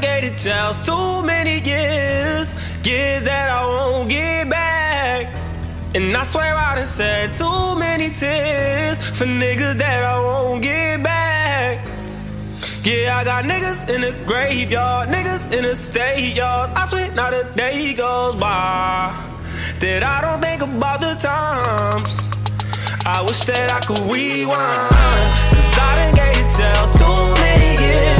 the chance too many years, years that I won't get back. And I swear I done shed too many tears for niggas that I won't get back. Yeah, I got niggas in the graveyard, niggas in the state yards. I swear not a day goes by that I don't think about the times. I wish that I could rewind, cause I done gave chance too many years,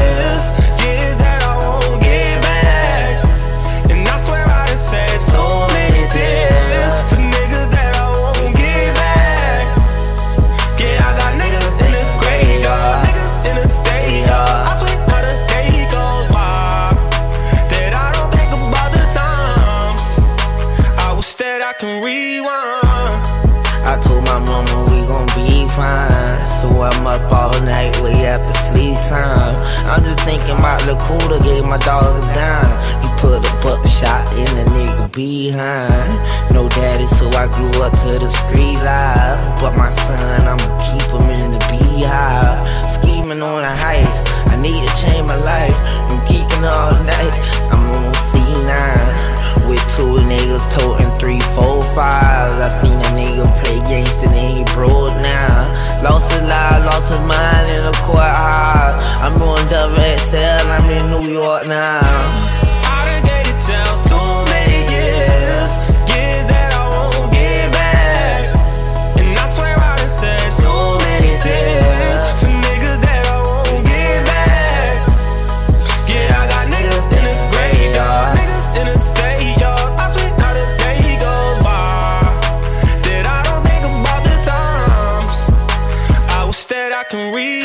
can rewind. I told my mama we gon' be fine. So I'm up all night way after sleep time. I'm just thinking about the cooler, gave my dog a dime. He put a buck shot in the nigga behind. No daddy, so I grew up to the street life. But my son, I'ma keep him in the beehive. Scheming on a heist, I need to change my life. I'm geeking all night, I'm on C9. With two niggas toting lost his mind in the courthouse. I'm on WXL, I'm in New York now.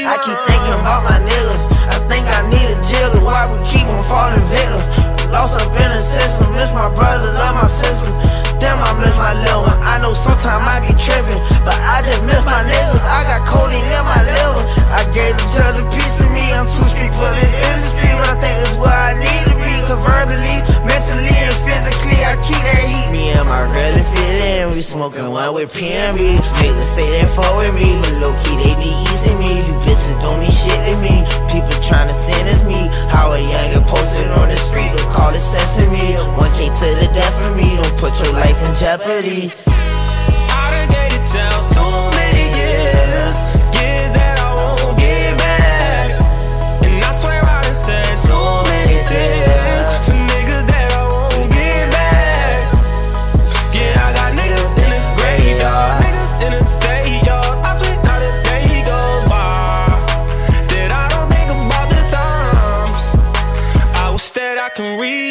I keep thinking about my niggas. I think I need a jigger. Why we keep on falling victim? Lost up in the system. Miss my brother, love my sister. Damn, I miss my little one. I know sometimes I be tripping, but I just miss my niggas. I got codeine in my liver. I gave the judge a piece of me. I'm too street for the industry, but I think that's where I need to be. Cause verbally, we smoking one with PnB. Niggas say they fuck with me, but low key they be easing me. You bitches don't mean shit to me. People tryna sentence me. How a youngin' posted on the street, don't call it sesame. 1K to the death of me, don't put your life in jeopardy. I done gave the can.